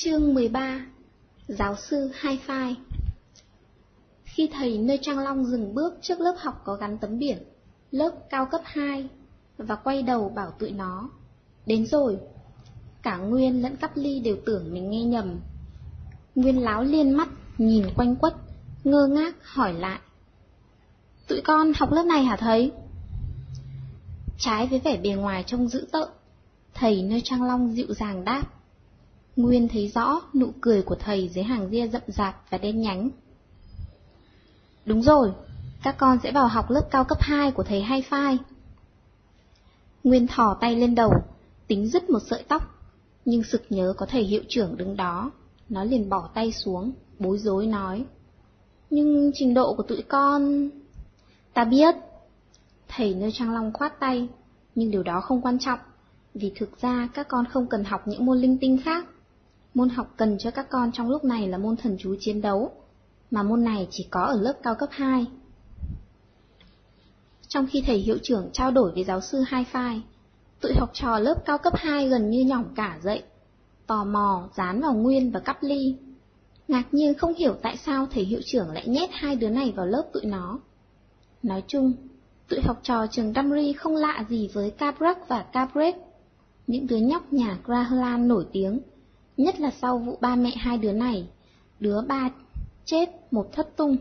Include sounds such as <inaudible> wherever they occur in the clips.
Chương 13 Giáo sư Hai Phai Khi thầy nơi Trang Long dừng bước trước lớp học có gắn tấm biển, lớp cao cấp 2, và quay đầu bảo tụi nó, đến rồi. Cả Nguyên lẫn Cắp Ly đều tưởng mình nghe nhầm. Nguyên láo liên mắt, nhìn quanh quất, ngơ ngác hỏi lại. Tụi con học lớp này hả thầy? Trái với vẻ bề ngoài trông dữ tợn, thầy nơi Trang Long dịu dàng đáp. Nguyên thấy rõ nụ cười của thầy dưới hàng ria rậm rạp và đen nhánh. Đúng rồi, các con sẽ vào học lớp cao cấp 2 của thầy Hai Phai. Nguyên thò tay lên đầu, tính dứt một sợi tóc, nhưng sực nhớ có thầy hiệu trưởng đứng đó, nó liền bỏ tay xuống, bối rối nói. Nhưng trình độ của tụi con... Ta biết. Thầy nơi Trang Long khoát tay, nhưng điều đó không quan trọng, vì thực ra các con không cần học những môn linh tinh khác. Môn học cần cho các con trong lúc này là môn thần chú chiến đấu, mà môn này chỉ có ở lớp cao cấp 2. Trong khi thầy hiệu trưởng trao đổi với giáo sư Hai file, tụi học trò lớp cao cấp 2 gần như nhỏng cả dậy, tò mò dán vào Nguyên và Cắp Ly. Ngạc nhiên không hiểu tại sao thầy hiệu trưởng lại nhét hai đứa này vào lớp tụi nó. Nói chung, tụi học trò trường Damri không lạ gì với Cabrak và Cabret, những đứa nhóc nhà Grahlan nổi tiếng, nhất là sau vụ ba mẹ hai đứa này, đứa ba chết, một thất tung.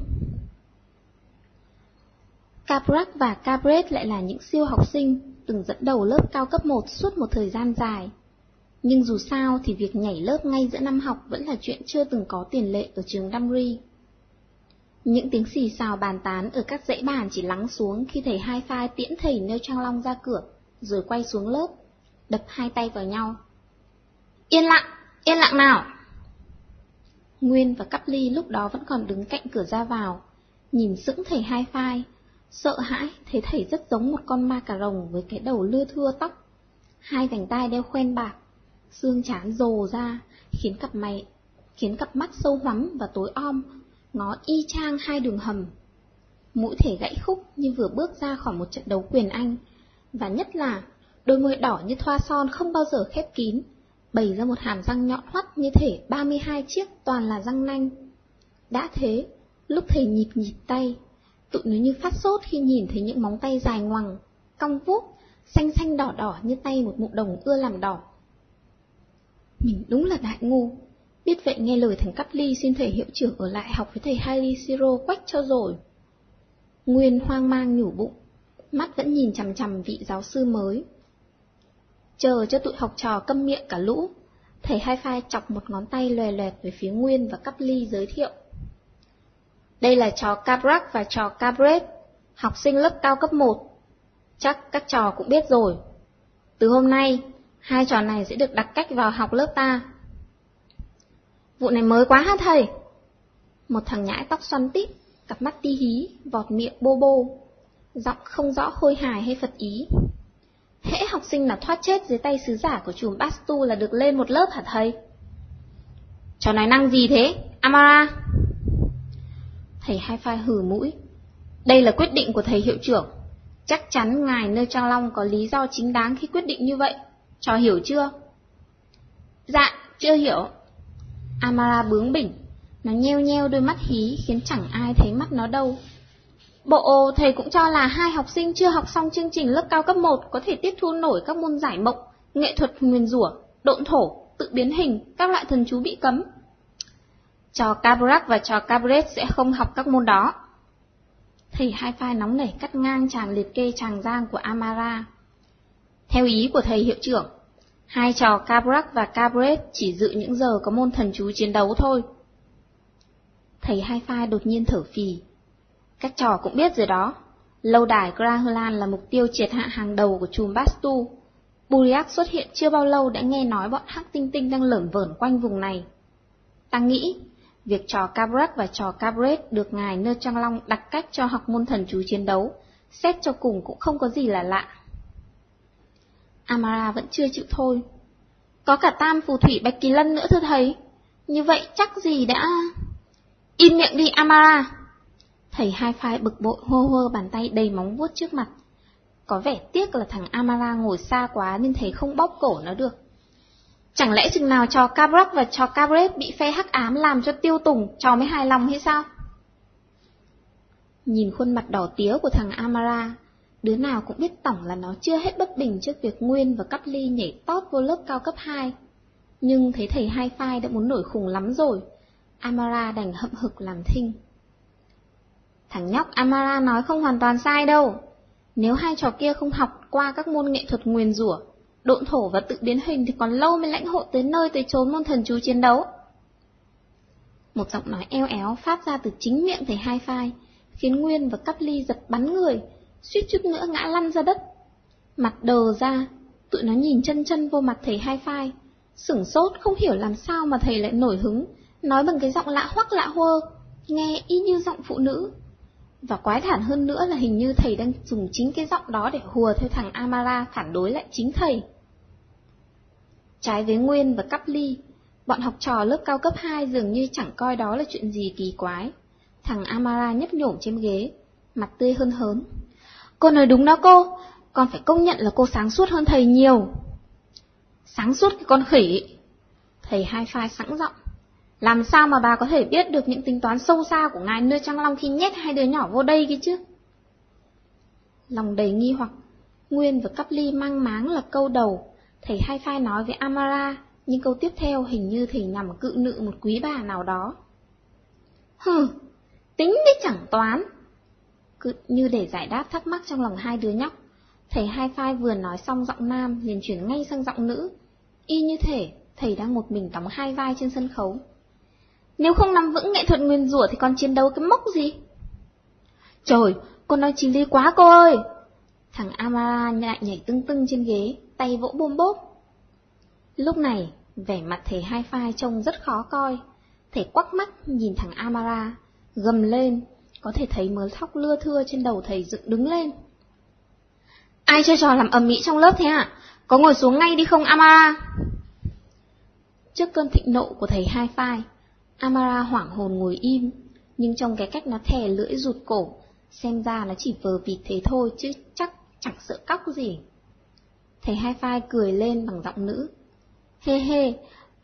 Caprac và Cabret lại là những siêu học sinh từng dẫn đầu lớp cao cấp 1 suốt một thời gian dài. Nhưng dù sao thì việc nhảy lớp ngay giữa năm học vẫn là chuyện chưa từng có tiền lệ ở trường Damri. Những tiếng xì xào bàn tán ở các dãy bàn chỉ lắng xuống khi thầy hai phai tiễn thầy nêu trang long ra cửa, rồi quay xuống lớp, đập hai tay vào nhau. Yên lặng, yên lặng nào! Nguyên và Cắp Ly lúc đó vẫn còn đứng cạnh cửa ra vào, nhìn sững thầy hai phai, sợ hãi thấy thầy rất giống một con ma cà rồng với cái đầu lưa thưa tóc, hai vành tai đeo khoen bạc, xương chán rồ ra, khiến cặp mày, khiến cặp mắt sâu hoắm và tối om, ngó y chang hai đường hầm. Mũi thể gãy khúc như vừa bước ra khỏi một trận đấu quyền Anh, và nhất là đôi môi đỏ như thoa son không bao giờ khép kín, bày ra một hàm răng nhọn hoắt như thể 32 chiếc toàn là răng nanh. Đã thế, lúc thầy nhịp nhịp tay, tụi nó như phát sốt khi nhìn thấy những móng tay dài ngoằng, cong vuốt, xanh xanh đỏ đỏ như tay một mụ đồng ưa làm đỏ. Mình đúng là đại ngu, biết vậy nghe lời thằng Cắp Ly xin thầy hiệu trưởng ở lại học với thầy Hailey Siro quách cho rồi. Nguyên hoang mang nhủ bụng, mắt vẫn nhìn chằm chằm vị giáo sư mới. Chờ cho tụi học trò câm miệng cả lũ, thầy hai phai chọc một ngón tay lòe loẹt về phía Nguyên và Cắp Ly giới thiệu. Đây là trò Cabrac và trò Cabret, học sinh lớp cao cấp 1. Chắc các trò cũng biết rồi. Từ hôm nay, hai trò này sẽ được đặt cách vào học lớp ta. Vụ này mới quá hả thầy? Một thằng nhãi tóc xoăn tít, cặp mắt ti hí, vọt miệng bô bô, giọng không rõ hôi hài hay phật ý. Hễ học sinh nào thoát chết dưới tay sứ giả của chùm Bastu là được lên một lớp hả thầy? Trò nói năng gì thế, Amara? Thầy hai phai hừ mũi. Đây là quyết định của thầy hiệu trưởng. Chắc chắn ngài nơi Trang Long có lý do chính đáng khi quyết định như vậy. Trò hiểu chưa? Dạ, chưa hiểu. Amara bướng bỉnh. Nó nheo nheo đôi mắt hí khiến chẳng ai thấy mắt nó đâu. Bộ thầy cũng cho là hai học sinh chưa học xong chương trình lớp cao cấp 1 có thể tiếp thu nổi các môn giải mộng, nghệ thuật nguyền rủa, độn thổ, tự biến hình, các loại thần chú bị cấm. Trò Cabrak và trò Cabret sẽ không học các môn đó. Thầy hai phai nóng nảy cắt ngang chàng liệt kê chàng giang của Amara. Theo ý của thầy hiệu trưởng, hai trò Cabrak và Cabret chỉ dự những giờ có môn thần chú chiến đấu thôi. Thầy hai phai đột nhiên thở phì. Các trò cũng biết rồi đó, lâu đài Grahulan là mục tiêu triệt hạ hàng đầu của chùm Bastu. Buriak xuất hiện chưa bao lâu đã nghe nói bọn hắc tinh tinh đang lởn vởn quanh vùng này. Ta nghĩ, việc trò Cabrak và trò Cabret được ngài Nơ Trang Long đặt cách cho học môn thần chú chiến đấu, xét cho cùng cũng không có gì là lạ. Amara vẫn chưa chịu thôi. Có cả tam phù thủy Bạch Kỳ Lân nữa thưa thầy. Như vậy chắc gì đã... Im miệng đi Amara! Thầy hai phai bực bội hô hô bàn tay đầy móng vuốt trước mặt. Có vẻ tiếc là thằng Amara ngồi xa quá nên thầy không bóp cổ nó được. Chẳng lẽ chừng nào trò cabrac và trò Cabret bị phe hắc ám làm cho tiêu tùng, trò mới hài lòng hay sao? Nhìn khuôn mặt đỏ tía của thằng Amara, đứa nào cũng biết tổng là nó chưa hết bất bình trước việc Nguyên và Cắp Ly nhảy tót vô lớp cao cấp 2. Nhưng thấy thầy hai phai đã muốn nổi khùng lắm rồi, Amara đành hậm hực làm thinh. Thằng nhóc Amara nói không hoàn toàn sai đâu. Nếu hai trò kia không học qua các môn nghệ thuật nguyền rủa, độn thổ và tự biến hình thì còn lâu mới lãnh hội tới nơi tới chốn môn thần chú chiến đấu. Một giọng nói eo éo phát ra từ chính miệng thầy hai phai, khiến Nguyên và Cắp Ly giật bắn người, suýt chút nữa ngã lăn ra đất. Mặt đờ ra, tụi nó nhìn chân chân vô mặt thầy hai phai, sửng sốt không hiểu làm sao mà thầy lại nổi hứng, nói bằng cái giọng lạ hoắc lạ hơ, nghe y như giọng phụ nữ. Và quái thản hơn nữa là hình như thầy đang dùng chính cái giọng đó để hùa theo thằng Amara phản đối lại chính thầy. Trái với Nguyên và Cắp Ly, bọn học trò lớp cao cấp 2 dường như chẳng coi đó là chuyện gì kỳ quái. Thằng Amara nhấp nhổm trên ghế, mặt tươi hơn hớn. Cô nói đúng đó cô, con phải công nhận là cô sáng suốt hơn thầy nhiều. Sáng suốt cái con khỉ. Thầy hai phai sẵn giọng. Làm sao mà bà có thể biết được những tính toán sâu xa của ngài nơi Trăng Long khi nhét hai đứa nhỏ vô đây kia chứ? Lòng đầy nghi hoặc, Nguyên và Cắp Ly mang máng là câu đầu, thầy hai phai nói với Amara, nhưng câu tiếp theo hình như thầy nhằm cự nữ một quý bà nào đó. Hừ, tính đi chẳng toán. Cứ như để giải đáp thắc mắc trong lòng hai đứa nhóc, thầy hai phai vừa nói xong giọng nam liền chuyển ngay sang giọng nữ. Y như thể thầy đang một mình đóng hai vai trên sân khấu. Nếu không nắm vững nghệ thuật nguyên rủa thì còn chiến đấu cái mốc gì? Trời, con nói chỉ ly quá cô ơi! Thằng Amara lại nhảy tưng tưng trên ghế, tay vỗ bôm bốp. Lúc này, vẻ mặt thầy hai phai trông rất khó coi. Thầy quắc mắt nhìn thằng Amara, gầm lên, có thể thấy mớ tóc lưa thưa trên đầu thầy dựng đứng lên. Ai chơi trò làm ầm ĩ trong lớp thế ạ? Có ngồi xuống ngay đi không Amara? Trước cơn thịnh nộ của thầy hai phai, Amara hoảng hồn ngồi im, nhưng trong cái cách nó thè lưỡi rụt cổ, xem ra nó chỉ vờ vịt thế thôi chứ chắc chẳng sợ cóc gì. Thầy hai phai cười lên bằng giọng nữ. Hê hê,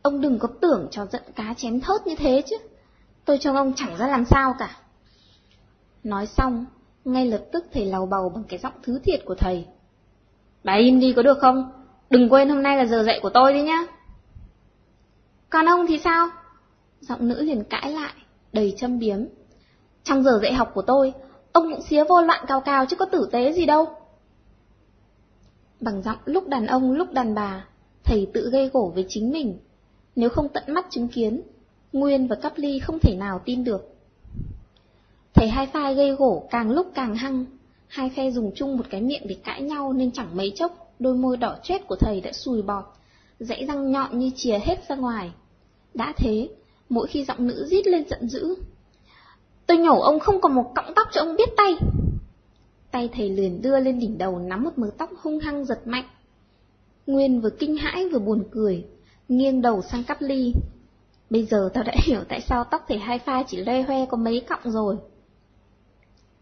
ông đừng có tưởng cho giận cá chém thớt như thế chứ. Tôi trông ông chẳng ra làm sao cả. Nói xong, ngay lập tức thầy lầu bầu bằng cái giọng thứ thiệt của thầy. Bà im đi có được không? Đừng quên hôm nay là giờ dạy của tôi đi nhá. Còn ông thì sao? Giọng nữ liền cãi lại, đầy châm biếm. Trong giờ dạy học của tôi, ông cũng xía vô loạn cao cao chứ có tử tế gì đâu. Bằng giọng lúc đàn ông lúc đàn bà, thầy tự gây gổ với chính mình. Nếu không tận mắt chứng kiến, Nguyên và Cắp Ly không thể nào tin được. Thầy hai phai gây gổ càng lúc càng hăng, hai phe dùng chung một cái miệng để cãi nhau nên chẳng mấy chốc, đôi môi đỏ chết của thầy đã sùi bọt, dãy răng nhọn như chìa hết ra ngoài. Đã thế, mỗi khi giọng nữ rít lên giận dữ. Tôi nhổ ông không còn một cọng tóc cho ông biết tay. Tay thầy liền đưa lên đỉnh đầu nắm một mớ tóc hung hăng giật mạnh. Nguyên vừa kinh hãi vừa buồn cười, nghiêng đầu sang cắp ly. Bây giờ tao đã <laughs> hiểu tại sao tóc thầy hai pha chỉ lê hoe có mấy cọng rồi.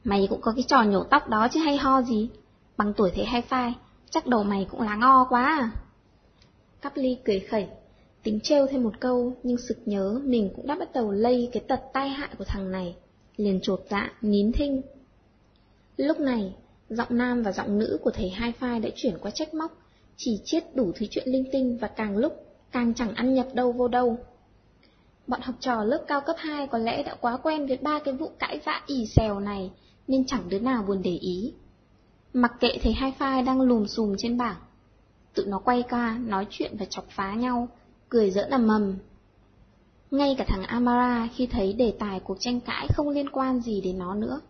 Mày cũng có cái trò nhổ tóc đó chứ hay ho gì. Bằng tuổi thầy hai phai, chắc đầu mày cũng lá ngo quá à. Cắp ly cười khẩy, tính trêu thêm một câu, nhưng sực nhớ mình cũng đã bắt đầu lây cái tật tai hại của thằng này, liền trột dạ, nín thinh. Lúc này, giọng nam và giọng nữ của thầy hai phai đã chuyển qua trách móc, chỉ chiết đủ thứ chuyện linh tinh và càng lúc càng chẳng ăn nhập đâu vô đâu. Bọn học trò lớp cao cấp 2 có lẽ đã quá quen với ba cái vụ cãi vã ỉ xèo này, nên chẳng đứa nào buồn để ý. Mặc kệ thầy hai phai đang lùm xùm trên bảng, tự nó quay ca nói chuyện và chọc phá nhau, cười dỡ nằm mầm. Ngay cả thằng Amara khi thấy đề tài cuộc tranh cãi không liên quan gì đến nó nữa,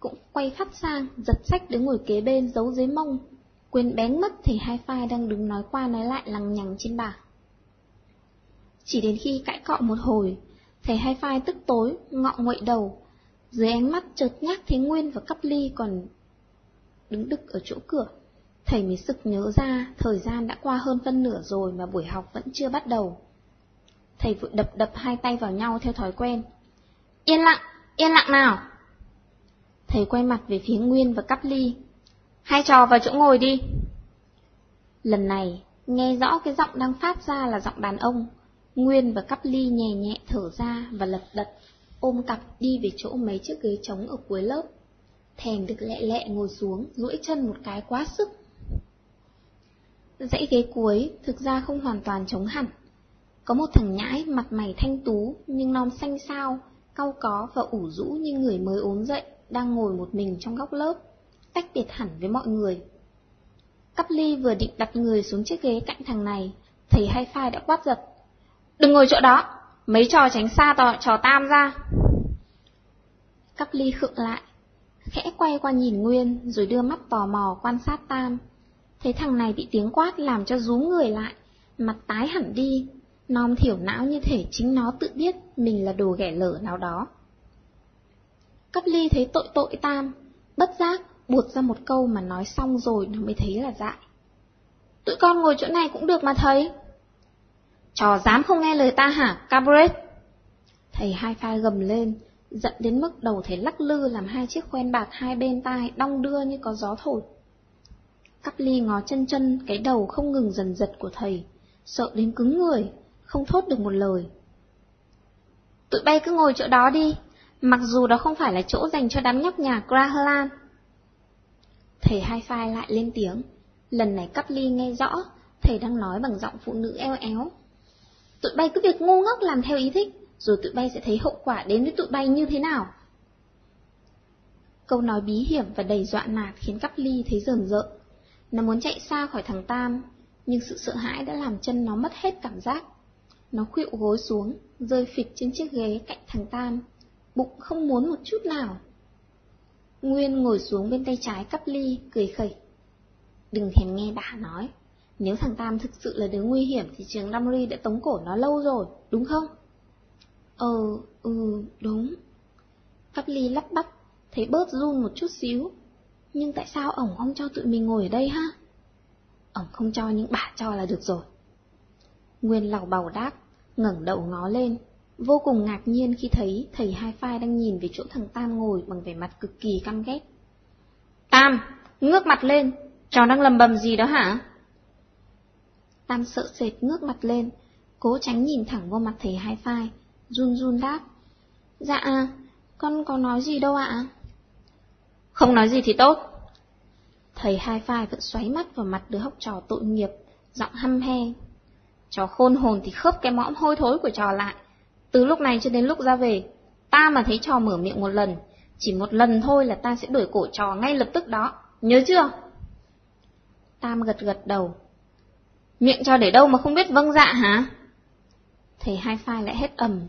cũng quay phát sang, giật sách đứng ngồi kế bên giấu dưới mông, quên bén mất thì hai phai đang đứng nói qua nói lại lằng nhằng trên bảng. Chỉ đến khi cãi cọ một hồi, thầy hai phai tức tối, ngọ nguậy đầu, dưới ánh mắt chợt nhác thấy Nguyên và Cắp Ly còn đứng đực ở chỗ cửa. Thầy mới sực nhớ ra thời gian đã qua hơn phân nửa rồi mà buổi học vẫn chưa bắt đầu. Thầy vội đập đập hai tay vào nhau theo thói quen. Yên lặng, yên lặng nào! Thầy quay mặt về phía Nguyên và Cắp Ly. Hai trò vào chỗ ngồi đi. Lần này, Nghe rõ cái giọng đang phát ra là giọng đàn ông, Nguyên và Cắp Ly nhẹ nhẹ thở ra và lật đật, ôm cặp đi về chỗ mấy chiếc ghế trống ở cuối lớp. Thèm được lẹ lẹ ngồi xuống, duỗi chân một cái quá sức. Dãy ghế cuối thực ra không hoàn toàn trống hẳn. Có một thằng nhãi mặt mày thanh tú nhưng non xanh sao, cau có và ủ rũ như người mới ốm dậy, đang ngồi một mình trong góc lớp, tách biệt hẳn với mọi người. Cắp ly vừa định đặt người xuống chiếc ghế cạnh thằng này, thầy hai phai đã quát giật. Đừng ngồi chỗ đó, mấy trò tránh xa tò, trò tam ra. Cắp ly khựng lại, khẽ quay qua nhìn Nguyên rồi đưa mắt tò mò quan sát tam. Thấy thằng này bị tiếng quát làm cho rú người lại, mặt tái hẳn đi, non thiểu não như thể chính nó tự biết mình là đồ ghẻ lở nào đó. Cắp ly thấy tội tội tam, bất giác buột ra một câu mà nói xong rồi nó mới thấy là dại. Tụi con ngồi chỗ này cũng được mà thầy. Trò dám không nghe lời ta hả, Cabret? Thầy hai phai gầm lên, giận đến mức đầu thấy lắc lư làm hai chiếc khoen bạc hai bên tai đong đưa như có gió thổi. Cắp ly ngó chân chân cái đầu không ngừng dần giật của thầy, sợ đến cứng người, không thốt được một lời. Tụi bay cứ ngồi chỗ đó đi, mặc dù đó không phải là chỗ dành cho đám nhóc nhà Grahlan. Thầy hai phai lại lên tiếng, lần này cắp ly nghe rõ, thầy đang nói bằng giọng phụ nữ eo éo. Tụi bay cứ việc ngu ngốc làm theo ý thích, rồi tụi bay sẽ thấy hậu quả đến với tụi bay như thế nào. Câu nói bí hiểm và đầy dọa nạt khiến cắp ly thấy rờn rợn. Nó muốn chạy xa khỏi thằng Tam, nhưng sự sợ hãi đã làm chân nó mất hết cảm giác. Nó khuỵu gối xuống, rơi phịch trên chiếc ghế cạnh thằng Tam, bụng không muốn một chút nào. Nguyên ngồi xuống bên tay trái cắp ly, cười khẩy. Đừng thèm nghe bà nói, nếu thằng Tam thực sự là đứa nguy hiểm thì trường Damri đã tống cổ nó lâu rồi, đúng không? Ờ, ừ, đúng. Cắp ly lắp bắp, thấy bớt run một chút xíu. Nhưng tại sao ổng không cho tụi mình ngồi ở đây ha? Ổng không cho nhưng bà cho là được rồi. Nguyên lào bào đáp, ngẩng đầu ngó lên, vô cùng ngạc nhiên khi thấy thầy hai phai đang nhìn về chỗ thằng Tam ngồi bằng vẻ mặt cực kỳ căm ghét. Tam, ngước mặt lên, trò đang lầm bầm gì đó hả? Tam sợ sệt ngước mặt lên, cố tránh nhìn thẳng vô mặt thầy hai phai, run run đáp. Dạ, con có nói gì đâu ạ? Không nói gì thì tốt. Thầy hai phai vẫn xoáy mắt vào mặt đứa học trò tội nghiệp, giọng hăm he. Trò khôn hồn thì khớp cái mõm hôi thối của trò lại. Từ lúc này cho đến lúc ra về, ta mà thấy trò mở miệng một lần, chỉ một lần thôi là ta sẽ đuổi cổ trò ngay lập tức đó, nhớ chưa? Tam gật gật đầu. Miệng trò để đâu mà không biết vâng dạ hả? Thầy hai phai lại hét ầm,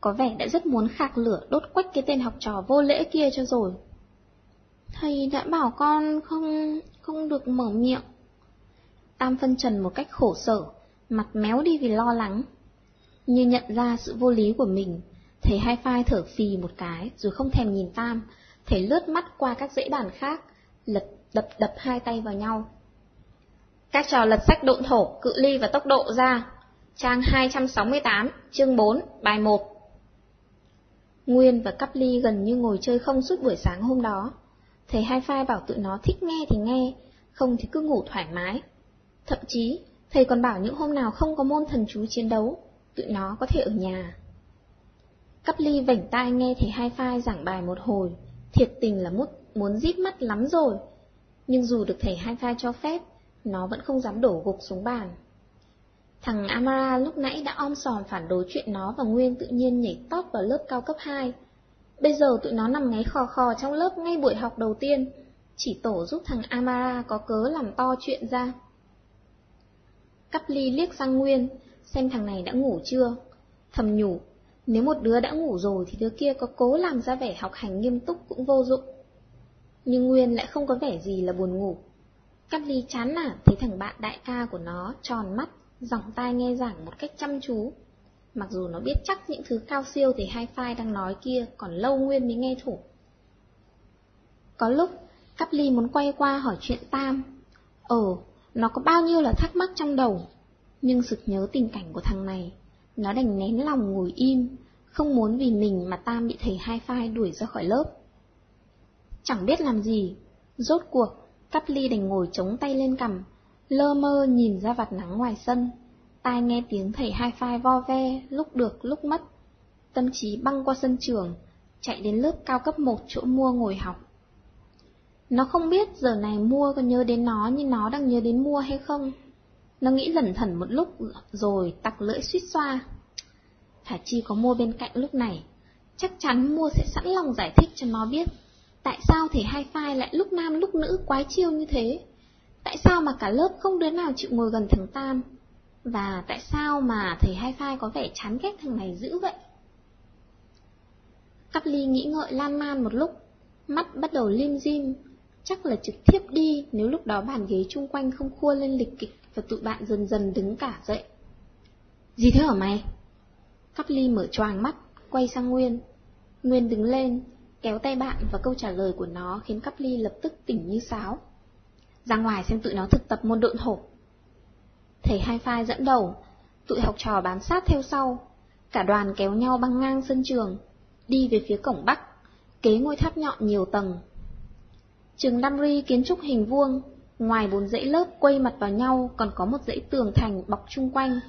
có vẻ đã rất muốn khạc lửa đốt quách cái tên học trò vô lễ kia cho rồi. Thầy đã bảo con không, không được mở miệng. Tam phân trần một cách khổ sở, mặt méo đi vì lo lắng. Như nhận ra sự vô lý của mình, thầy hai phai thở phì một cái rồi không thèm nhìn Tam, thầy lướt mắt qua các dãy đàn khác, lật đập đập hai tay vào nhau. Các trò lật sách độn thổ, cự ly và tốc độ ra. Trang 268, chương 4, bài 1. Nguyên và Cắp Ly gần như ngồi chơi không suốt buổi sáng hôm đó. Thầy hai phai bảo tụi nó thích nghe thì nghe, không thì cứ ngủ thoải mái. Thậm chí, thầy còn bảo những hôm nào không có môn thần chú chiến đấu, tụi nó có thể ở nhà. Cắp ly vảnh tai nghe thầy hai phai giảng bài một hồi, thiệt tình là mút muốn rít mắt lắm rồi. Nhưng dù được thầy hai phai cho phép, nó vẫn không dám đổ gục xuống bàn. Thằng Amara lúc nãy đã om sòm phản đối chuyện nó và Nguyên tự nhiên nhảy tót vào lớp cao cấp 2. Bây giờ tụi nó nằm ngáy khò khò trong lớp ngay buổi học đầu tiên, chỉ tổ giúp thằng Amara có cớ làm to chuyện ra. Cắp ly liếc sang Nguyên, xem thằng này đã ngủ chưa. Thầm nhủ, nếu một đứa đã ngủ rồi thì đứa kia có cố làm ra vẻ học hành nghiêm túc cũng vô dụng. Nhưng Nguyên lại không có vẻ gì là buồn ngủ. Cắp ly chán nản thấy thằng bạn đại ca của nó tròn mắt, giọng tai nghe giảng một cách chăm chú. Mặc dù nó biết chắc những thứ cao siêu thì hai phai đang nói kia còn lâu Nguyên mới nghe thủ. Có lúc, Cắp ly muốn quay qua hỏi chuyện Tam. Ờ, nó có bao nhiêu là thắc mắc trong đầu, nhưng sực nhớ tình cảnh của thằng này, nó đành nén lòng ngồi im, không muốn vì mình mà Tam bị thầy hai phai đuổi ra khỏi lớp. Chẳng biết làm gì, rốt cuộc, cắp ly đành ngồi chống tay lên cằm, lơ mơ nhìn ra vạt nắng ngoài sân, tai nghe tiếng thầy hai phai vo ve, lúc được lúc mất. Tâm trí băng qua sân trường, chạy đến lớp cao cấp 1 chỗ mua ngồi học. Nó không biết giờ này mua có nhớ đến nó như nó đang nhớ đến mua hay không. Nó nghĩ lẩn thẩn một lúc rồi tặc lưỡi suýt xoa. Thả chi có mua bên cạnh lúc này, chắc chắn mua sẽ sẵn lòng giải thích cho nó biết tại sao thầy hai phai lại lúc nam lúc nữ quái chiêu như thế. Tại sao mà cả lớp không đứa nào chịu ngồi gần thằng Tam? Và tại sao mà thầy hai phai có vẻ chán ghét thằng này dữ vậy? Cắp ly nghĩ ngợi lan man một lúc, mắt bắt đầu lim dim, chắc là trực tiếp đi nếu lúc đó bàn ghế chung quanh không khua lên lịch kịch và tụi bạn dần dần đứng cả dậy. Gì thế hả mày? Cắp ly mở choàng mắt, quay sang Nguyên. Nguyên đứng lên, kéo tay bạn và câu trả lời của nó khiến Cắp ly lập tức tỉnh như sáo. Ra ngoài xem tụi nó thực tập môn độn thổ. Thầy hai phai dẫn đầu, tụi học trò bám sát theo sau, cả đoàn kéo nhau băng ngang sân trường, đi về phía cổng Bắc, kế ngôi tháp nhọn nhiều tầng. Trường Damri kiến trúc hình vuông, ngoài bốn dãy lớp quay mặt vào nhau còn có một dãy tường thành bọc chung quanh.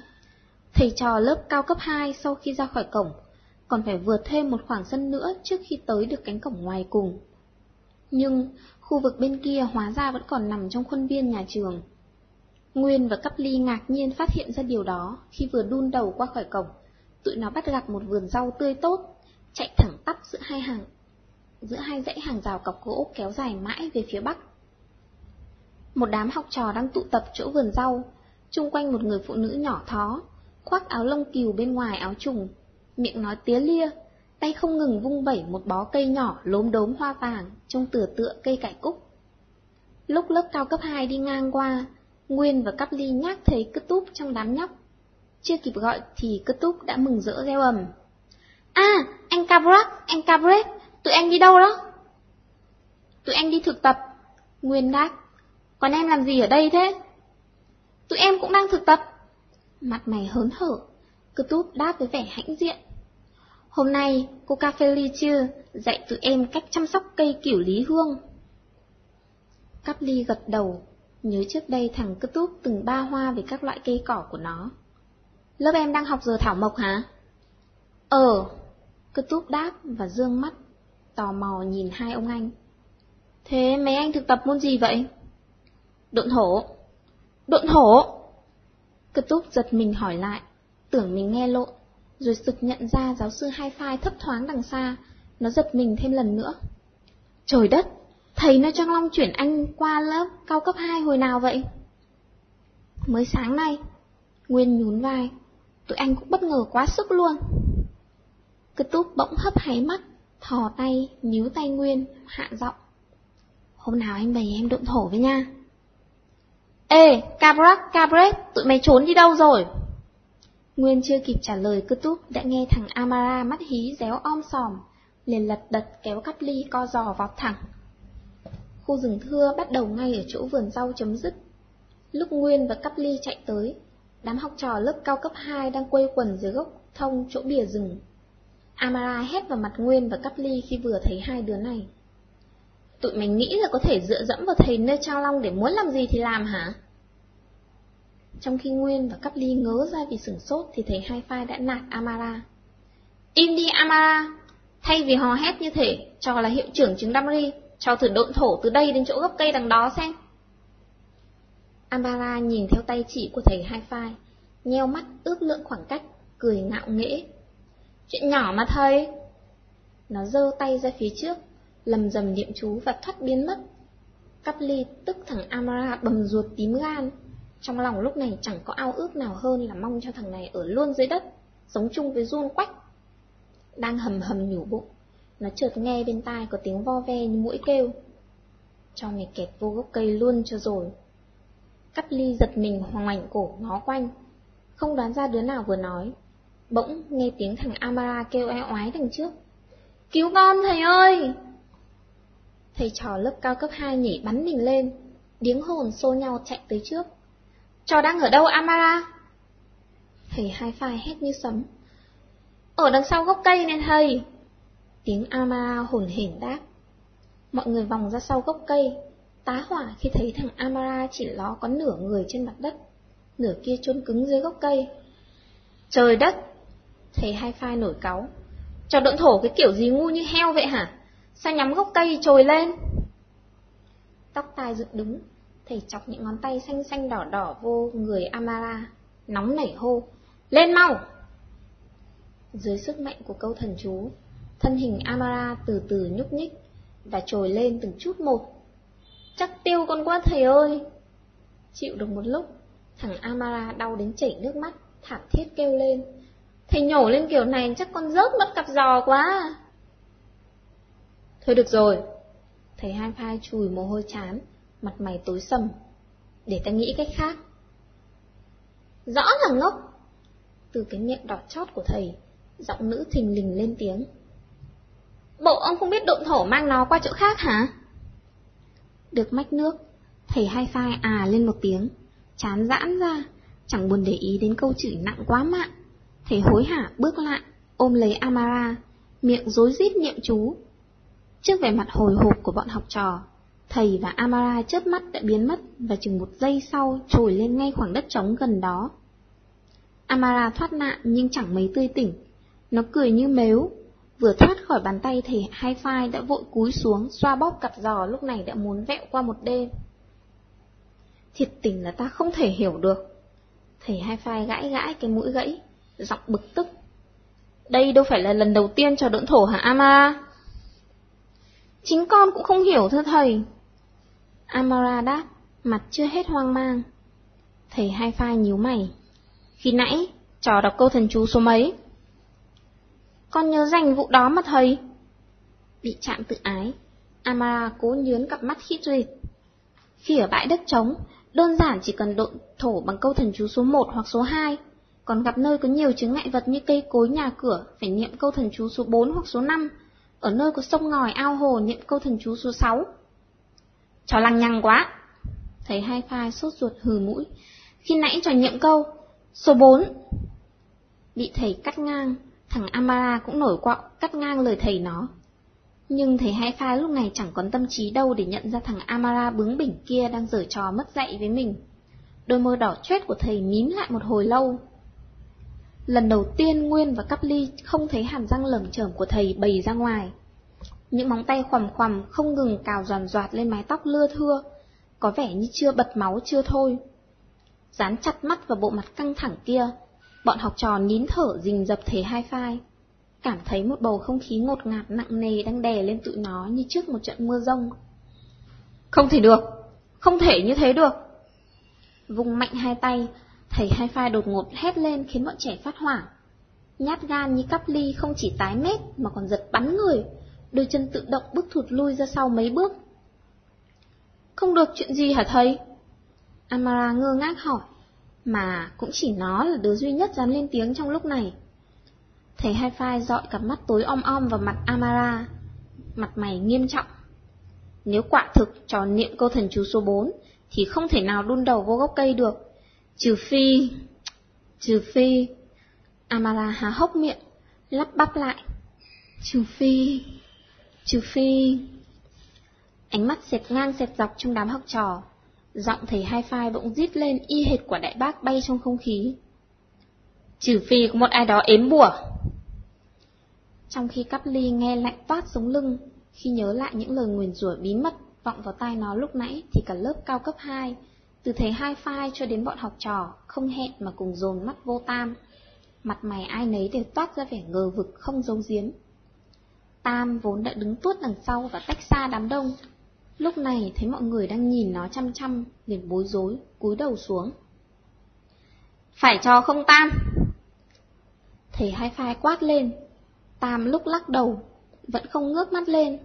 Thầy trò lớp cao cấp 2 sau khi ra khỏi cổng, còn phải vượt thêm một khoảng sân nữa trước khi tới được cánh cổng ngoài cùng. Nhưng, khu vực bên kia hóa ra vẫn còn nằm trong khuôn viên nhà trường. Nguyên và Cắp Ly ngạc nhiên phát hiện ra điều đó khi vừa đun đầu qua khỏi cổng, tụi nó bắt gặp một vườn rau tươi tốt, chạy thẳng tắp giữa hai hàng giữa hai dãy hàng rào cọc gỗ kéo dài mãi về phía bắc. Một đám học trò đang tụ tập chỗ vườn rau, chung quanh một người phụ nữ nhỏ thó, khoác áo lông cừu bên ngoài áo trùng, miệng nói tía lia, tay không ngừng vung vẩy một bó cây nhỏ lốm đốm hoa vàng, trông tựa tựa cây cải cúc. Lúc lớp cao cấp 2 đi ngang qua, Nguyên và Cắp Ly nhác thấy cứ túp trong đám nhóc. Chưa kịp gọi thì cứ túp đã mừng rỡ reo ầm. À, anh Cabrat, anh Cabret, tụi anh đi đâu đó? Tụi anh đi thực tập. Nguyên đáp, còn em làm gì ở đây thế? Tụi em cũng đang thực tập. Mặt mày hớn hở, cứ túp đáp với vẻ hãnh diện. Hôm nay, cô Cà Phê Ly chưa dạy tụi em cách chăm sóc cây kiểu lý hương. Cắp ly gật đầu, nhớ trước đây thằng cứ túp từng ba hoa về các loại cây cỏ của nó. Lớp em đang học giờ thảo mộc hả? Ờ, cứ túp đáp và dương mắt, tò mò nhìn hai ông anh. Thế mấy anh thực tập môn gì vậy? Độn thổ. Độn thổ? Cứ túp giật mình hỏi lại, tưởng mình nghe lộn, rồi sực nhận ra giáo sư hai phai thấp thoáng đằng xa, nó giật mình thêm lần nữa. Trời đất, thầy nói Trang Long chuyển anh qua lớp cao cấp 2 hồi nào vậy? Mới sáng nay, Nguyên nhún vai, tụi anh cũng bất ngờ quá sức luôn. Cứ túp bỗng hấp háy mắt, thò tay, níu tay Nguyên, hạ giọng. Hôm nào anh bày em đụng thổ với nha. Ê, Cabrac, Cabrac, tụi mày trốn đi đâu rồi? Nguyên chưa kịp trả lời cứ túp đã nghe thằng Amara mắt hí réo om sòm, liền lật đật kéo cắp ly co giò vọt thẳng. Khu rừng thưa bắt đầu ngay ở chỗ vườn rau chấm dứt. Lúc Nguyên và cắp ly chạy tới, đám học trò lớp cao cấp 2 đang quây quần dưới gốc thông chỗ bìa rừng. Amara hét vào mặt Nguyên và cắp ly khi vừa thấy hai đứa này. Tụi mày nghĩ là có thể dựa dẫm vào thầy nơi Trang Long để muốn làm gì thì làm hả? Trong khi Nguyên và Cắp Ly ngớ ra vì sửng sốt thì thầy hai phai đã nạt Amara. Im đi Amara! Thay vì hò hét như thế, cho là hiệu trưởng chứng đam ri, cho thử độn thổ từ đây đến chỗ gốc cây đằng đó xem. Amara nhìn theo tay chỉ của thầy hai phai, nheo mắt ước lượng khoảng cách, cười ngạo nghễ. Chuyện nhỏ mà thầy! Nó giơ tay ra phía trước, lầm dầm niệm chú và thoát biến mất. Cắp ly tức thằng Amara bầm ruột tím gan, trong lòng lúc này chẳng có ao ước nào hơn là mong cho thằng này ở luôn dưới đất, sống chung với run quách. Đang hầm hầm nhủ bụng, nó chợt nghe bên tai có tiếng vo ve như mũi kêu. Cho mày kẹt vô gốc cây luôn cho rồi. Cắt ly giật mình hoành cổ ngó quanh, không đoán ra đứa nào vừa nói. Bỗng nghe tiếng thằng Amara kêu e oái đằng trước. Cứu con thầy ơi! Thầy trò lớp cao cấp 2 nhảy bắn mình lên, điếng hồn xô nhau chạy tới trước. Trò đang ở đâu Amara? Thầy hai phai hét như sấm. Ở đằng sau gốc cây nên thầy. Tiếng Amara hồn hển đáp. Mọi người vòng ra sau gốc cây, tá hỏa khi thấy thằng Amara chỉ ló có nửa người trên mặt đất, nửa kia chôn cứng dưới gốc cây. Trời đất! Thầy hai phai nổi cáu. Cho độn thổ cái kiểu gì ngu như heo vậy hả? Sao nhắm gốc cây trồi lên? Tóc tai dựng đứng, thầy chọc những ngón tay xanh xanh đỏ đỏ vô người Amara, nóng nảy hô. Lên mau! Dưới sức mạnh của câu thần chú, thân hình Amara từ từ nhúc nhích và trồi lên từng chút một. Chắc tiêu con quá thầy ơi! Chịu được một lúc, thằng Amara đau đến chảy nước mắt, thảm thiết kêu lên. Thầy nhổ lên kiểu này chắc con rớt mất cặp giò quá. Thôi được rồi. Thầy hai phai chùi mồ hôi chán, mặt mày tối sầm. Để ta nghĩ cách khác. Rõ là ngốc. Từ cái miệng đỏ chót của thầy, giọng nữ thình lình lên tiếng. Bộ ông không biết độn thổ mang nó qua chỗ khác hả? Được mách nước, thầy hai phai à lên một tiếng, chán giãn ra, chẳng buồn để ý đến câu chửi nặng quá mạng. Thầy hối hả bước lại, ôm lấy Amara, miệng rối rít niệm chú. Trước vẻ mặt hồi hộp của bọn học trò, thầy và Amara chớp mắt đã biến mất và chừng một giây sau trồi lên ngay khoảng đất trống gần đó. Amara thoát nạn nhưng chẳng mấy tươi tỉnh. Nó cười như mếu, vừa thoát khỏi bàn tay thầy hai phai đã vội cúi xuống xoa bóp cặp giò lúc này đã muốn vẹo qua một đêm. Thiệt tình là ta không thể hiểu được. Thầy hai phai gãi gãi cái mũi gãy, giọng bực tức. Đây đâu phải là lần đầu tiên cho độn thổ hả Amara? Chính con cũng không hiểu thưa thầy. Amara đáp, mặt chưa hết hoang mang. Thầy hai phai nhíu mày. Khi nãy, trò đọc câu thần chú số mấy? Con nhớ dành vụ đó mà thầy. Bị chạm tự ái, Amara cố nhướn cặp mắt khít rịt. Khi ở bãi đất trống, đơn giản chỉ cần độn thổ bằng câu thần chú số 1 hoặc số 2, còn gặp nơi có nhiều chứng ngại vật như cây cối nhà cửa, phải niệm câu thần chú số 4 hoặc số 5, ở nơi có sông ngòi ao hồ niệm câu thần chú số 6. Trò lằng nhằng quá. Thấy hai phai sốt ruột hừ mũi. Khi nãy trò niệm câu, số 4. Bị thầy cắt ngang, thằng Amara cũng nổi quạo cắt ngang lời thầy nó. Nhưng thầy hai phai lúc này chẳng còn tâm trí đâu để nhận ra thằng Amara bướng bỉnh kia đang giở trò mất dạy với mình. Đôi môi đỏ chét của thầy mím lại một hồi lâu. Lần đầu tiên Nguyên và Cắp Ly không thấy hàm răng lởm chởm của thầy bày ra ngoài. Những móng tay khoằm khoằm không ngừng cào giòn giọt lên mái tóc lưa thưa, có vẻ như chưa bật máu chưa thôi. Dán chặt mắt vào bộ mặt căng thẳng kia, bọn học trò nín thở rình dập thế hai phai. Cảm thấy một bầu không khí ngột ngạt nặng nề đang đè lên tụi nó như trước một trận mưa rông. Không thể được, không thể như thế được. Vùng mạnh hai tay, thầy hai phai đột ngột hét lên khiến bọn trẻ phát hoảng. Nhát gan như cắp ly không chỉ tái mét mà còn giật bắn người, đôi chân tự động bước thụt lui ra sau mấy bước. Không được chuyện gì hả thầy? Amara ngơ ngác hỏi, mà cũng chỉ nó là đứa duy nhất dám lên tiếng trong lúc này. Thầy hai phai dọi cặp mắt tối om om vào mặt Amara, mặt mày nghiêm trọng. Nếu quả thực trò niệm câu thần chú số 4, thì không thể nào đun đầu vô gốc cây được. Trừ phi... Trừ phi... Amara há hốc miệng, lắp bắp lại. Trừ phi... Trừ phi... Ánh mắt xẹt ngang xẹt dọc trong đám học trò, giọng thầy hai phai bỗng rít lên y hệt quả đại bác bay trong không khí. Trừ phi có một ai đó ếm bùa. Trong khi cắp ly nghe lạnh toát sống lưng, khi nhớ lại những lời nguyền rủa bí mật vọng vào tai nó lúc nãy thì cả lớp cao cấp 2, từ thầy hai phai cho đến bọn học trò, không hẹn mà cùng dồn mắt vô tam. Mặt mày ai nấy đều toát ra vẻ ngờ vực không giấu giếm. Tam vốn đã đứng tuốt đằng sau và tách xa đám đông. Lúc này thấy mọi người đang nhìn nó chăm chăm, liền bối rối, cúi đầu xuống. Phải cho không Tam? Thầy hai phai quát lên. Tam lúc lắc đầu, vẫn không ngước mắt lên.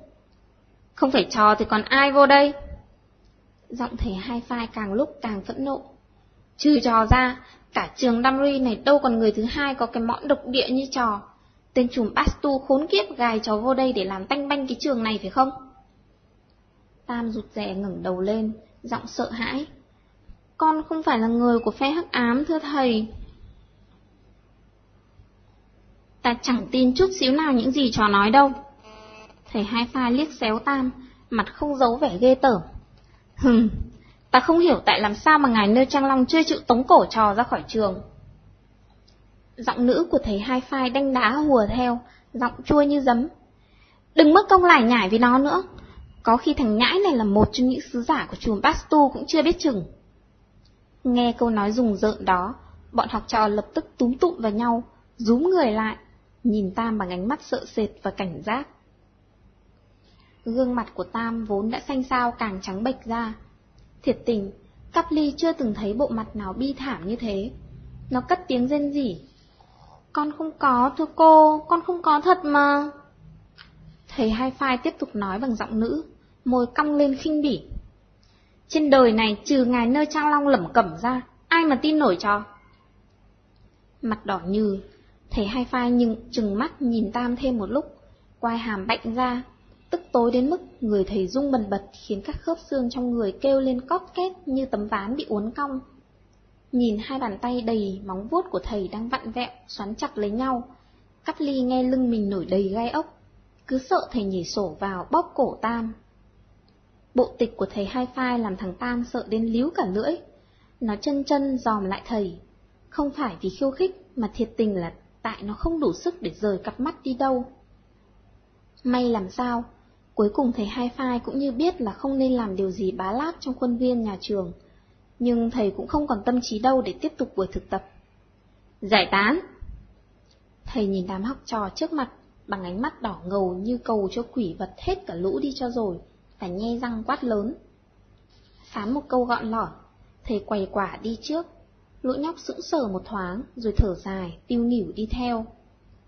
Không phải trò thì còn ai vô đây? Giọng thầy hai phai càng lúc càng phẫn nộ. Trừ trò ra, cả trường Damri này đâu còn người thứ hai có cái mõm độc địa như trò. Tên trùm Bastu khốn kiếp gài cháu vô đây để làm tanh banh cái trường này phải không? Tam rụt rè ngẩng đầu lên, giọng sợ hãi. Con không phải là người của phe hắc ám thưa thầy. Ta chẳng tin chút xíu nào những gì trò nói đâu. Thầy hai pha liếc xéo Tam, mặt không giấu vẻ ghê tởm. Hừm, ta không hiểu tại làm sao mà ngài nơi Trang Long chưa chịu tống cổ trò ra khỏi trường. Giọng nữ của thầy hai phai đanh đá hùa theo, giọng chua như giấm. Đừng mất công lải nhải với nó nữa, có khi thằng nhãi này là một trong những sứ giả của chùm Bastu cũng chưa biết chừng. Nghe câu nói rùng rợn đó, bọn học trò lập tức túm tụm vào nhau, rúm người lại, nhìn Tam bằng ánh mắt sợ sệt và cảnh giác. Gương mặt của Tam vốn đã xanh xao càng trắng bệch ra. Thiệt tình, Cắp Ly chưa từng thấy bộ mặt nào bi thảm như thế. Nó cất tiếng rên rỉ. Con không có, thưa cô, con không có thật mà. Thầy hai phai tiếp tục nói bằng giọng nữ, môi cong lên khinh bỉ. Trên đời này trừ ngài nơi trang long lẩm cẩm ra, ai mà tin nổi cho. Mặt đỏ như, thầy hai phai nhưng chừng mắt nhìn Tam thêm một lúc, quai hàm bạnh ra, tức tối đến mức người thầy rung bần bật khiến các khớp xương trong người kêu lên cót két như tấm ván bị uốn cong. Nhìn hai bàn tay đầy móng vuốt của thầy đang vặn vẹo, xoắn chặt lấy nhau, Cắt ly nghe lưng mình nổi đầy gai ốc, cứ sợ thầy nhảy sổ vào bóp cổ Tam. Bộ tịch của thầy hai phai làm thằng Tam sợ đến líu cả lưỡi. Nó chân chân dòm lại thầy, không phải vì khiêu khích mà thiệt tình là tại nó không đủ sức để rời cặp mắt đi đâu. May làm sao, cuối cùng thầy hai phai cũng như biết là không nên làm điều gì bá lác trong khuôn viên nhà trường, nhưng thầy cũng không còn tâm trí đâu để tiếp tục buổi thực tập. Giải tán! Thầy nhìn đám học trò trước mặt bằng ánh mắt đỏ ngầu như cầu cho quỷ vật hết cả lũ đi cho rồi, và nhe răng quát lớn. Phán một câu gọn lỏn, thầy quầy quả đi trước, lũ nhóc sững sờ một thoáng rồi thở dài, tiêu nỉu đi theo.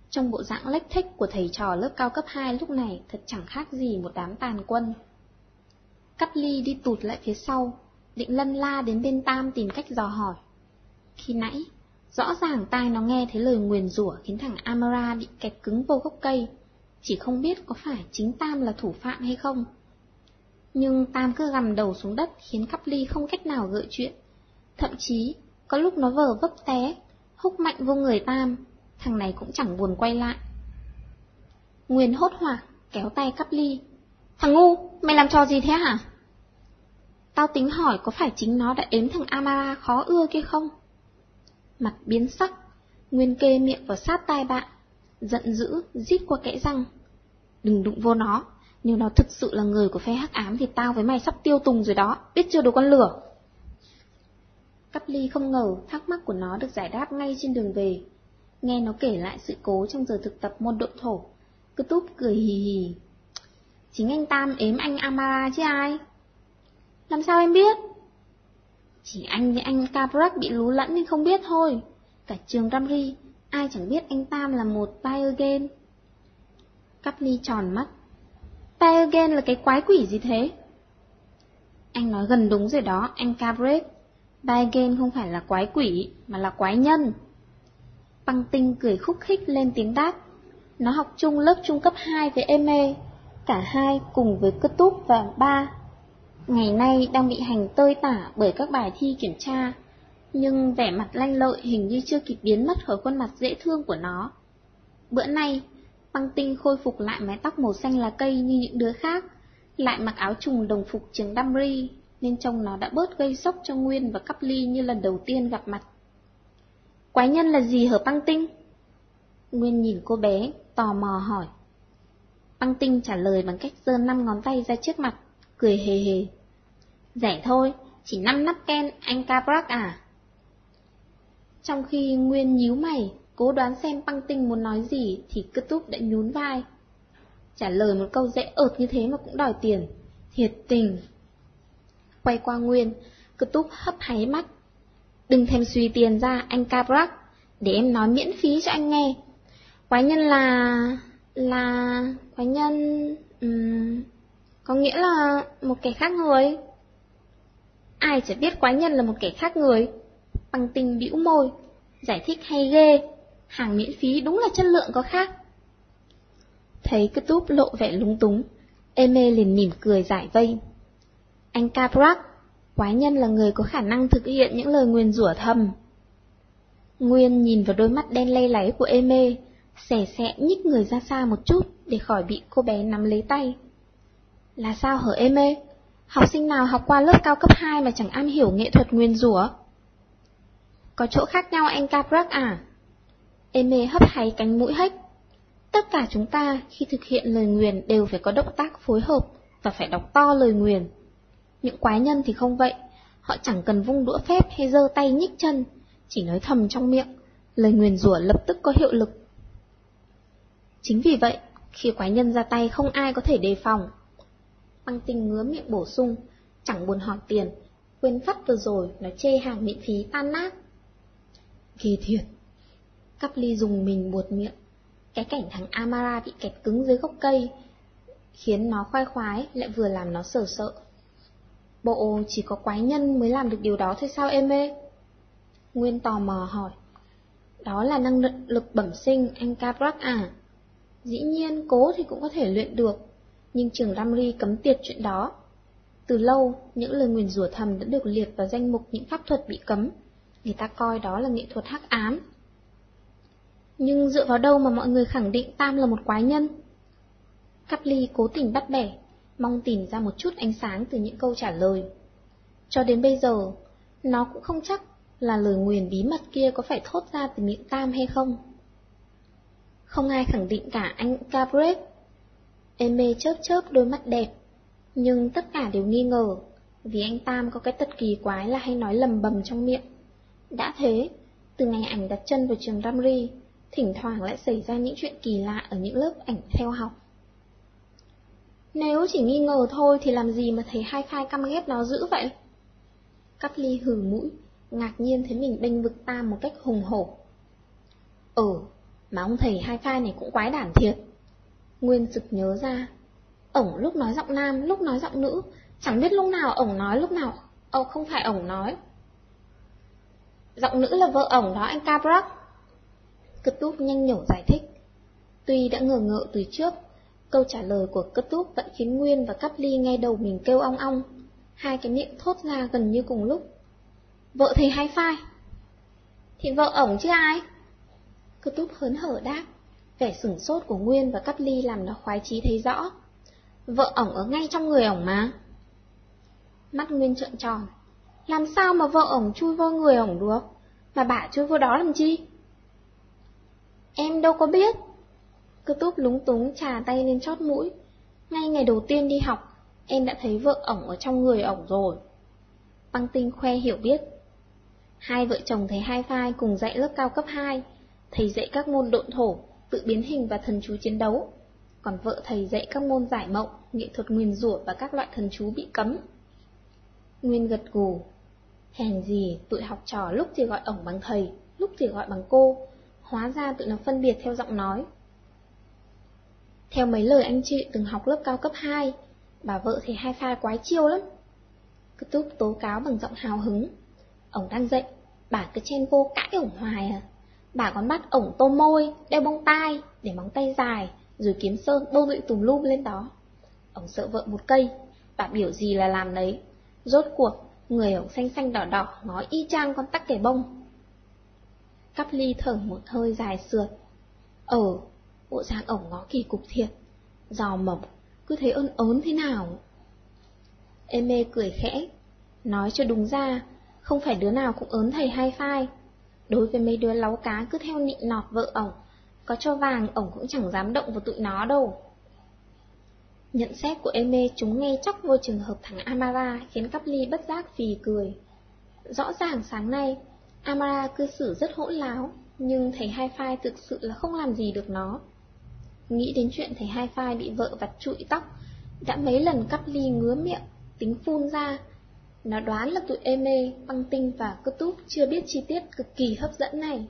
Trong bộ dạng lách thích của thầy trò lớp cao cấp 2 lúc này thật chẳng khác gì một đám tàn quân. Cắt ly đi tụt lại phía sau, định lân la đến bên Tam tìm cách dò hỏi. Khi nãy, rõ ràng tai nó nghe thấy lời nguyền rủa khiến thằng Amara bị kẹt cứng vô gốc cây, chỉ không biết có phải chính Tam là thủ phạm hay không. Nhưng Tam cứ gầm đầu xuống đất khiến Cắp Ly không cách nào gợi chuyện. Thậm chí, có lúc nó vờ vấp té, húc mạnh vô người Tam, thằng này cũng chẳng buồn quay lại. Nguyên hốt hoảng, kéo tay Cắp Ly. Thằng ngu, mày làm trò gì thế hả? Tao tính hỏi có phải chính nó đã ếm thằng Amara khó ưa kia không? Mặt biến sắc, Nguyên kê miệng vào sát tai bạn, giận dữ, rít qua kẽ răng. Đừng đụng vô nó, nếu nó thực sự là người của phe hắc ám thì tao với mày sắp tiêu tùng rồi đó, biết chưa đồ con lửa. Cắp ly không ngờ thắc mắc của nó được giải đáp ngay trên đường về. Nghe nó kể lại sự cố trong giờ thực tập môn độ thổ, cứ túp cười hì hì. Chính anh Tam ếm anh Amara chứ ai? Làm sao em biết? Chỉ anh với anh Caprak bị lú lẫn nên không biết thôi. Cả trường Ramri, ai chẳng biết anh Tam là một Biogen. Cắp ly tròn mắt. Diogen là cái quái quỷ gì thế? Anh nói gần đúng rồi đó, anh Cabret. Diogen không phải là quái quỷ, mà là quái nhân. Băng tinh cười khúc khích lên tiếng đáp. Nó học chung lớp trung cấp 2 với Eme, cả hai cùng với Cơ Túc và Ba ngày nay đang bị hành tơi tả bởi các bài thi kiểm tra, nhưng vẻ mặt lanh lợi hình như chưa kịp biến mất khỏi khuôn mặt dễ thương của nó. Bữa nay, băng tinh khôi phục lại mái tóc màu xanh lá cây như những đứa khác, lại mặc áo trùng đồng phục trường Damri, nên trông nó đã bớt gây sốc cho Nguyên và Cắp Ly như lần đầu tiên gặp mặt. Quái nhân là gì hở băng tinh? Nguyên nhìn cô bé, tò mò hỏi. Băng tinh trả lời bằng cách giơ năm ngón tay ra trước mặt cười hề hề. Rẻ thôi, chỉ năm nắp ken, anh Caprak à? Trong khi Nguyên nhíu mày, cố đoán xem băng tinh muốn nói gì thì cơ túp đã nhún vai. Trả lời một câu dễ ợt như thế mà cũng đòi tiền. Thiệt tình. Quay qua Nguyên, cơ túp hấp háy mắt. Đừng thêm suy tiền ra, anh Caprak, để em nói miễn phí cho anh nghe. Quái nhân là... là... quái nhân... Um... Có nghĩa là một kẻ khác người. Ai chả biết quái nhân là một kẻ khác người. Băng tinh bĩu môi, giải thích hay ghê, hàng miễn phí đúng là chất lượng có khác. Thấy cái túp lộ vẻ lúng túng, Eme liền mỉm cười giải vây. Anh Caprak, quái nhân là người có khả năng thực hiện những lời nguyền rủa thầm. Nguyên nhìn vào đôi mắt đen lay láy của Eme, xẻ xẹ nhích người ra xa một chút để khỏi bị cô bé nắm lấy tay. Là sao hở eme? Học sinh nào học qua lớp cao cấp 2 mà chẳng am hiểu nghệ thuật nguyên rủa? Có chỗ khác nhau anh Caprak à? Eme hấp hay cánh mũi hách. Tất cả chúng ta khi thực hiện lời nguyền đều phải có động tác phối hợp và phải đọc to lời nguyền. Những quái nhân thì không vậy, họ chẳng cần vung đũa phép hay giơ tay nhích chân, chỉ nói thầm trong miệng, lời nguyền rủa lập tức có hiệu lực. Chính vì vậy, khi quái nhân ra tay không ai có thể đề phòng. Băng tinh ngứa miệng bổ sung, chẳng buồn hỏi tiền, quên phát vừa rồi nó chê hàng miễn phí tan nát. Kỳ thiệt. Cắp ly dùng mình buột miệng. Cái cảnh thằng Amara bị kẹt cứng dưới gốc cây, khiến nó khoai khoái lại vừa làm nó sợ sợ. Bộ chỉ có quái nhân mới làm được điều đó thôi sao em ê? Nguyên tò mò hỏi. Đó là năng lực bẩm sinh anh Caprak à? Dĩ nhiên cố thì cũng có thể luyện được, nhưng trường Ramri cấm tiệt chuyện đó. Từ lâu, những lời nguyền rủa thầm đã được liệt vào danh mục những pháp thuật bị cấm. Người ta coi đó là nghệ thuật hắc ám. Nhưng dựa vào đâu mà mọi người khẳng định Tam là một quái nhân? Cắp ly cố tình bắt bẻ, mong tìm ra một chút ánh sáng từ những câu trả lời. Cho đến bây giờ, nó cũng không chắc là lời nguyền bí mật kia có phải thốt ra từ miệng Tam hay không. Không ai khẳng định cả anh Cabret. Eme chớp chớp đôi mắt đẹp, nhưng tất cả đều nghi ngờ, vì anh Tam có cái tật kỳ quái là hay nói lầm bầm trong miệng. Đã thế, từ ngày ảnh đặt chân vào trường Ramri, thỉnh thoảng lại xảy ra những chuyện kỳ lạ ở những lớp ảnh theo học. Nếu chỉ nghi ngờ thôi thì làm gì mà thầy hai khai căm ghét nó dữ vậy? Cắt ly hử mũi, ngạc nhiên thấy mình bênh vực ta một cách hùng hổ. Ừ, mà ông thầy hai khai này cũng quái đản thiệt. Nguyên sực nhớ ra, ổng lúc nói giọng nam, lúc nói giọng nữ, chẳng biết lúc nào ổng nói lúc nào, ồ không phải ổng nói. Giọng nữ là vợ ổng đó anh Cabrak. Cất túp nhanh nhổ giải thích. Tuy đã ngờ ngợ từ trước, câu trả lời của cất túp vẫn khiến Nguyên và Cắp Ly ngay đầu mình kêu ong ong, hai cái miệng thốt ra gần như cùng lúc. Vợ thầy hai phai. Thì vợ ổng chứ ai? Cất túp hớn hở đáp, vẻ sửng sốt của Nguyên và Cắp Ly làm nó khoái chí thấy rõ. Vợ ổng ở ngay trong người ổng mà. Mắt Nguyên trợn tròn, làm sao mà vợ ổng chui vô người ổng được, mà bà chui vô đó làm chi? Em đâu có biết. Cơ túp lúng túng trà tay lên chót mũi. Ngay ngày đầu tiên đi học, em đã thấy vợ ổng ở trong người ổng rồi. Băng tinh khoe hiểu biết. Hai vợ chồng thấy hai phai cùng dạy lớp cao cấp 2, thầy dạy các môn độn thổ, tự biến hình và thần chú chiến đấu, còn vợ thầy dạy các môn giải mộng, nghệ thuật nguyên rủa và các loại thần chú bị cấm. Nguyên gật gù. Hèn gì, tụi học trò lúc thì gọi ổng bằng thầy, lúc thì gọi bằng cô, hóa ra tụi nó phân biệt theo giọng nói. Theo mấy lời anh chị từng học lớp cao cấp 2, bà vợ thì hai pha quái chiêu lắm. Cứ túc tố cáo bằng giọng hào hứng. Ổng đang dậy, bà cứ chen vô cãi ổng hoài à. Bà còn bắt ổng tô môi, đeo bông tai, để móng tay dài, rồi kiếm sơn bô lụy tùm lum lên đó. Ổng sợ vợ một cây, bà biểu gì là làm đấy. Rốt cuộc, người ổng xanh xanh đỏ đỏ, nói y chang con tắc kẻ bông. Cắp ly thở một hơi dài sượt. Ờ, bộ dạng ổng ngó kỳ cục thiệt. Giò mộc, cứ thấy ơn ớn thế nào. Ê mê cười khẽ, nói cho đúng ra, không phải đứa nào cũng ớn thầy hai phai. Đối với mấy đứa láu cá cứ theo nịnh nọt vợ ổng, có cho vàng ổng cũng chẳng dám động vào tụi nó đâu. Nhận xét của Eme chúng nghe chóc vô trường hợp thằng Amara khiến cắp ly bất giác phì cười. Rõ ràng sáng nay, Amara cư xử rất hỗn láo, nhưng thầy hai phai thực sự là không làm gì được nó. Nghĩ đến chuyện thầy hai phai bị vợ vặt trụi tóc, đã mấy lần cắp ly ngứa miệng, tính phun ra, nó đoán là tụi Eme, băng tinh và cơ túp chưa biết chi tiết cực kỳ hấp dẫn này.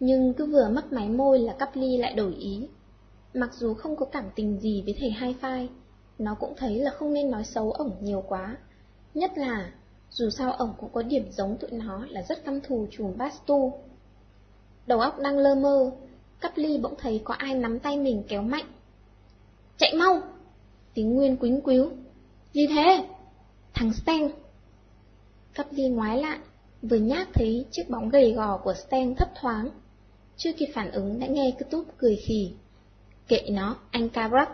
Nhưng cứ vừa mất máy môi là cắp ly lại đổi ý. Mặc dù không có cảm tình gì với thầy hai phai, nó cũng thấy là không nên nói xấu ổng nhiều quá. Nhất là, dù sao ổng cũng có điểm giống tụi nó là rất căm thù chùm Bastu. Đầu óc đang lơ mơ, cắp ly bỗng thấy có ai nắm tay mình kéo mạnh. Chạy mau! Tiếng Nguyên quính quíu. Gì thế? Thằng Sten Cắp ly ngoái lại, vừa nhát thấy chiếc bóng gầy gò của Stan thấp thoáng. Chưa kịp phản ứng đã nghe cứ túp cười khì. Kệ nó, anh Cabrak,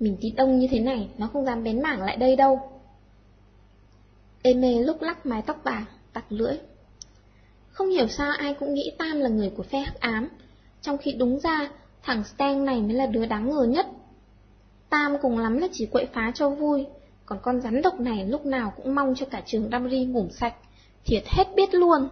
mình tí đông như thế này, nó không dám bén mảng lại đây đâu. Eme lúc lắc mái tóc vàng, tặc lưỡi. Không hiểu sao ai cũng nghĩ Tam là người của phe hắc ám, trong khi đúng ra thằng Stang này mới là đứa đáng ngờ nhất. Tam cùng lắm là chỉ quậy phá cho vui, còn con rắn độc này lúc nào cũng mong cho cả trường Damri ngủm sạch, thiệt hết biết luôn.